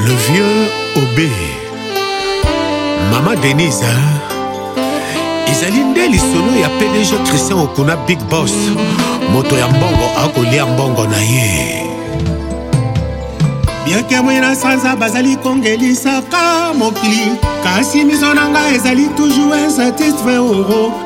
Le vieux Obé Mama Denise hein? ezali nde lisolo ya pdg christian okuna big boss moto ya mbongo akolia mbongo na ye biakemwe na sanza bazali kongelisaka mokili kasi miso na ngai ezali toujours insatisfait oro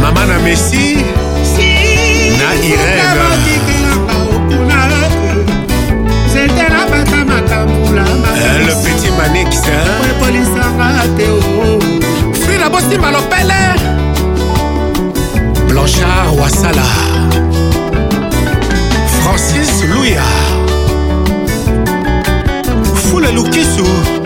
mama na messi na irene eh, le petit manix free na bosimba lopele blanchard wasala francis luya fula lukisu